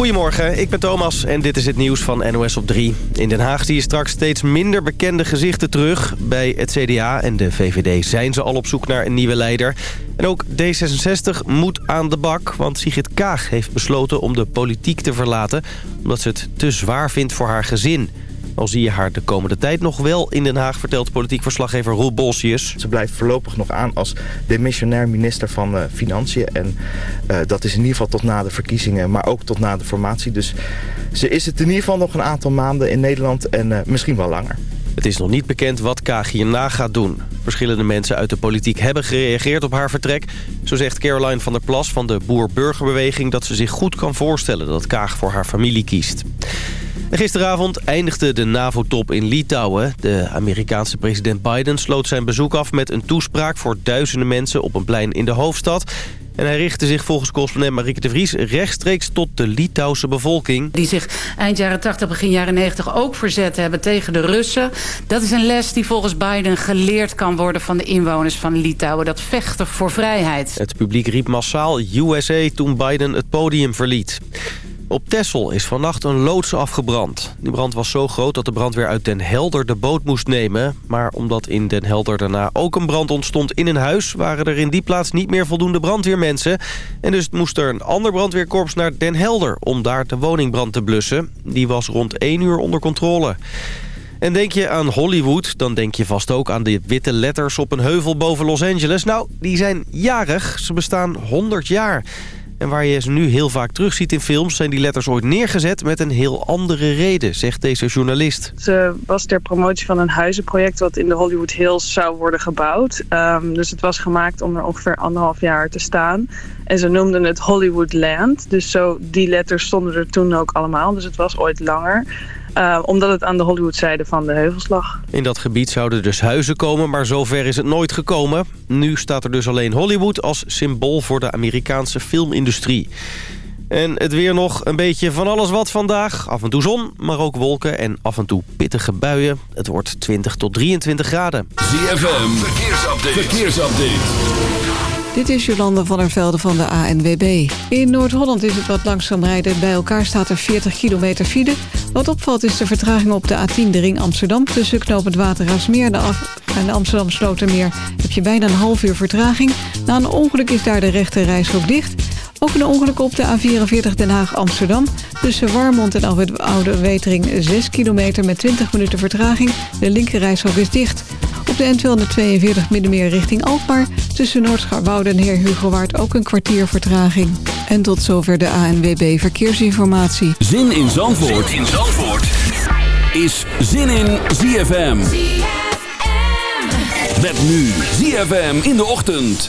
Goedemorgen, ik ben Thomas en dit is het nieuws van NOS op 3. In Den Haag zie je straks steeds minder bekende gezichten terug. Bij het CDA en de VVD zijn ze al op zoek naar een nieuwe leider. En ook D66 moet aan de bak, want Sigrid Kaag heeft besloten om de politiek te verlaten... omdat ze het te zwaar vindt voor haar gezin. Al zie je haar de komende tijd nog wel in Den Haag... vertelt politiek verslaggever Roel Bolsius. Ze blijft voorlopig nog aan als demissionair minister van uh, Financiën. En uh, dat is in ieder geval tot na de verkiezingen, maar ook tot na de formatie. Dus ze is het in ieder geval nog een aantal maanden in Nederland en uh, misschien wel langer. Het is nog niet bekend wat Kaag hierna gaat doen. Verschillende mensen uit de politiek hebben gereageerd op haar vertrek. Zo zegt Caroline van der Plas van de Boer-Burgerbeweging... dat ze zich goed kan voorstellen dat Kaag voor haar familie kiest. Gisteravond eindigde de NAVO-top in Litouwen. De Amerikaanse president Biden sloot zijn bezoek af met een toespraak... voor duizenden mensen op een plein in de hoofdstad. En hij richtte zich volgens correspondent Marieke de Vries rechtstreeks tot de Litouwse bevolking. Die zich eind jaren 80, begin jaren 90 ook verzet hebben tegen de Russen. Dat is een les die volgens Biden geleerd kan worden van de inwoners van Litouwen. Dat vechten voor vrijheid. Het publiek riep massaal USA toen Biden het podium verliet. Op Texel is vannacht een loods afgebrand. Die brand was zo groot dat de brandweer uit Den Helder de boot moest nemen. Maar omdat in Den Helder daarna ook een brand ontstond in een huis... waren er in die plaats niet meer voldoende brandweermensen. En dus moest er een ander brandweerkorps naar Den Helder... om daar de woningbrand te blussen. Die was rond 1 uur onder controle. En denk je aan Hollywood, dan denk je vast ook aan de witte letters op een heuvel boven Los Angeles. Nou, die zijn jarig. Ze bestaan 100 jaar. En waar je ze nu heel vaak terugziet in films... zijn die letters ooit neergezet met een heel andere reden, zegt deze journalist. Het was ter promotie van een huizenproject... wat in de Hollywood Hills zou worden gebouwd. Um, dus het was gemaakt om er ongeveer anderhalf jaar te staan. En ze noemden het Hollywood Land. Dus zo, die letters stonden er toen ook allemaal. Dus het was ooit langer. Uh, omdat het aan de Hollywood-zijde van de heuvels lag. In dat gebied zouden dus huizen komen, maar zover is het nooit gekomen. Nu staat er dus alleen Hollywood als symbool voor de Amerikaanse filmindustrie. En het weer nog een beetje van alles wat vandaag. Af en toe zon, maar ook wolken en af en toe pittige buien. Het wordt 20 tot 23 graden. ZFM, verkeersupdate. verkeersupdate. Dit is Jolande van der Velde van de ANWB. In Noord-Holland is het wat langzaam rijden. Bij elkaar staat er 40 kilometer file. Wat opvalt is de vertraging op de A10, de ring Amsterdam... tussen knooppunt Watergraafsmeer en Amsterdam Slotermeer... heb je bijna een half uur vertraging. Na een ongeluk is daar de rechte reishoek dicht... Ook een ongeluk op de A44 Den Haag-Amsterdam. Tussen Warmond en Oude Wetering 6 kilometer met 20 minuten vertraging. De linkerrijstrook is dicht. De N242 Middenmeer richting Alkmaar. Tussen Noordscharwoude en Heer ook een kwartier vertraging. En tot zover de ANWB Verkeersinformatie. Zin in Zandvoort, zin in Zandvoort. is Zin in ZFM. ZFM. Met nu ZFM in de ochtend.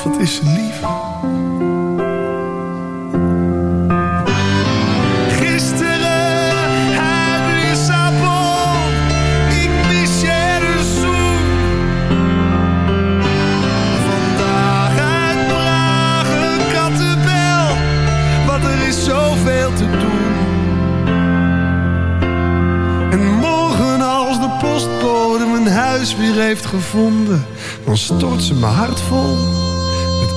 Wat is lief. Gisteren uit Lissabon, ik mis je zoen. Vandaag uit Praag, een kattenbel, want er is zoveel te doen. En morgen als de postbode mijn huis weer heeft gevonden, dan stort ze mijn hart vol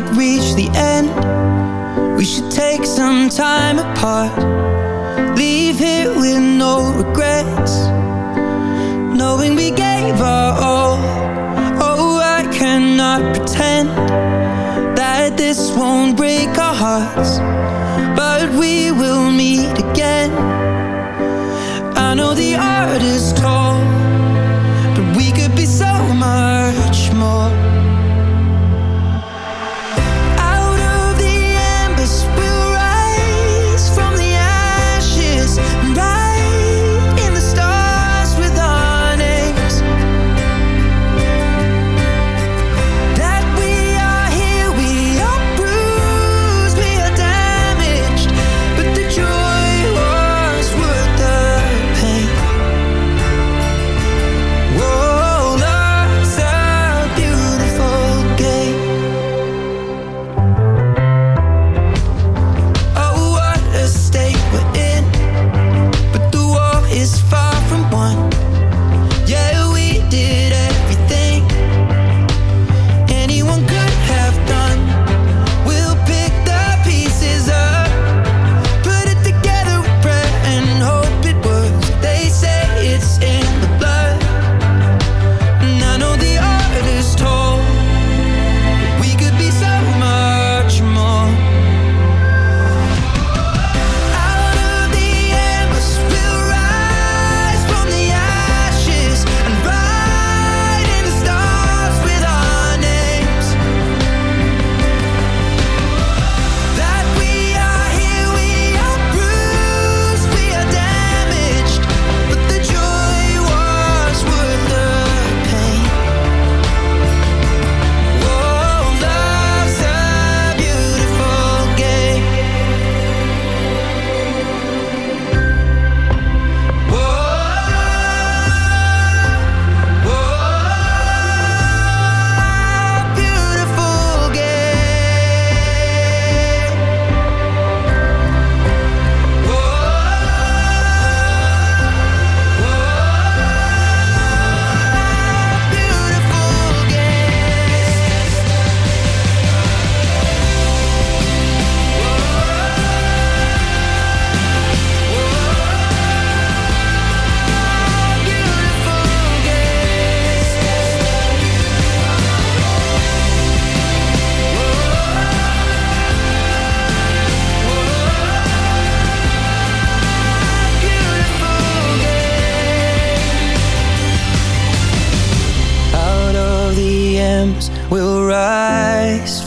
Not reached the end. We should take some time apart. Leave here with no regrets. Knowing we gave our all. Oh, I cannot pretend That this won't break our hearts. But we will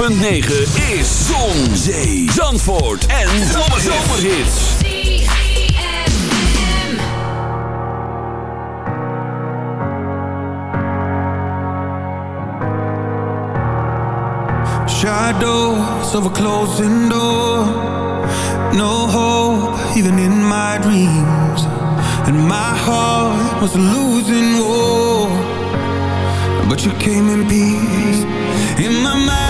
106.9 is Zon, Zee, Zandvoort en Zomerhits. Shadows of a closing door No hope even in my dreams And my heart was losing war But you came in peace In my mind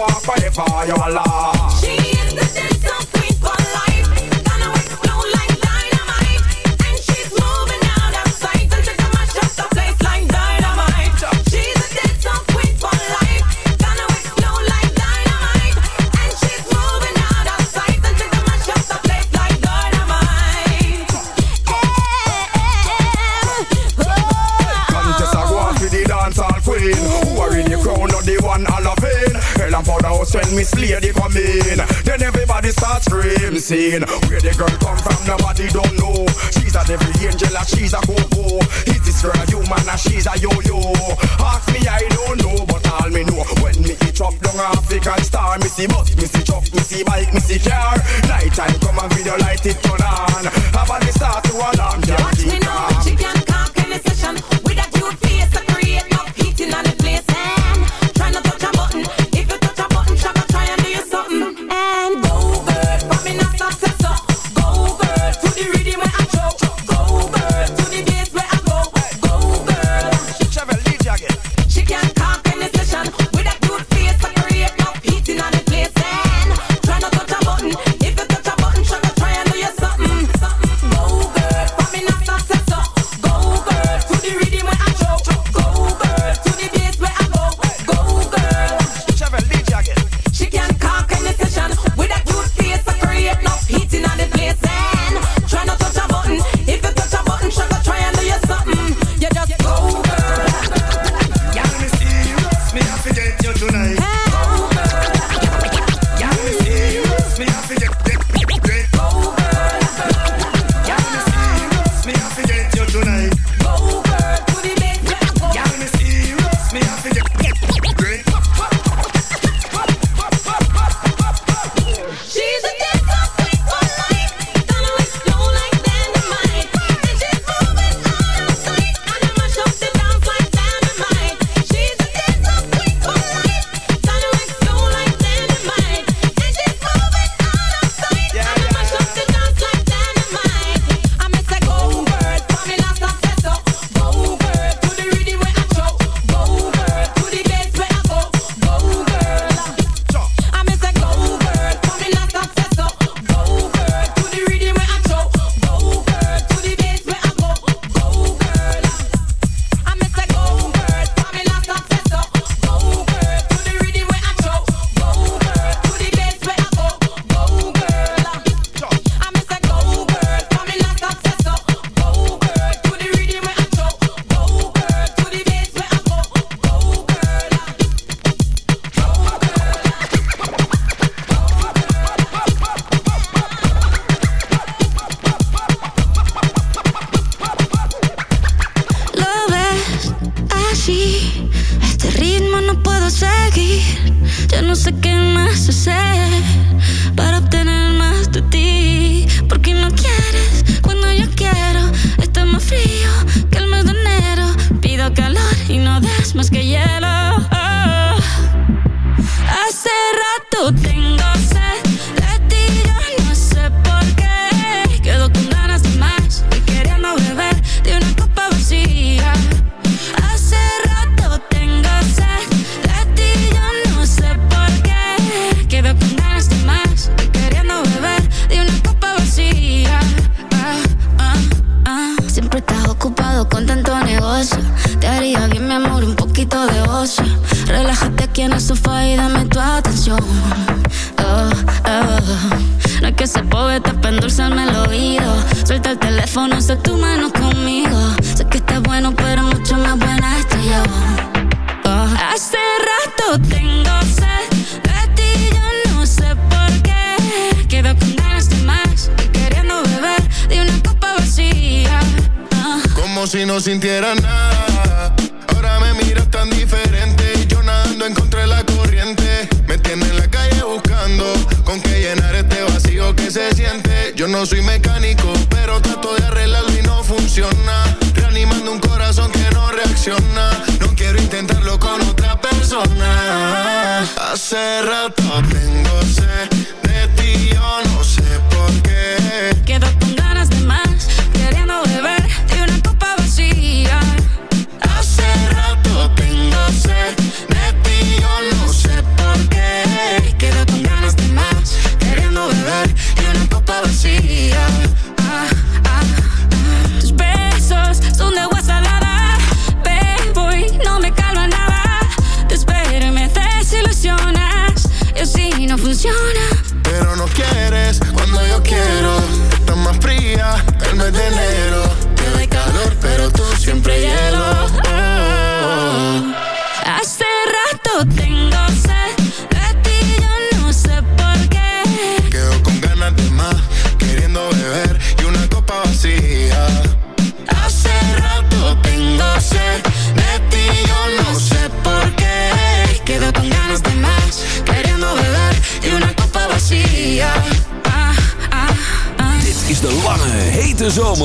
walk by the fire. She is the Just when Miss Lady come in, then everybody starts screaming, saying, Where the girl come from, nobody don't know. She's a devil angel, and she's a go-go. Is this girl human, and she's a yo-yo? Ask me, I don't know, but all me know. When me chop down African star, me see bus, me see truck, me see bike, me see car. Night time come and video light it turn on. Have a start to alarm, Watch me now, she can